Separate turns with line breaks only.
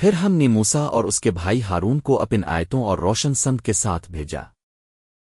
پھر ہم نے موسا اور اس کے بھائی ہارون کو اپن آیتوں اور روشن سند کے ساتھ بھیجا۔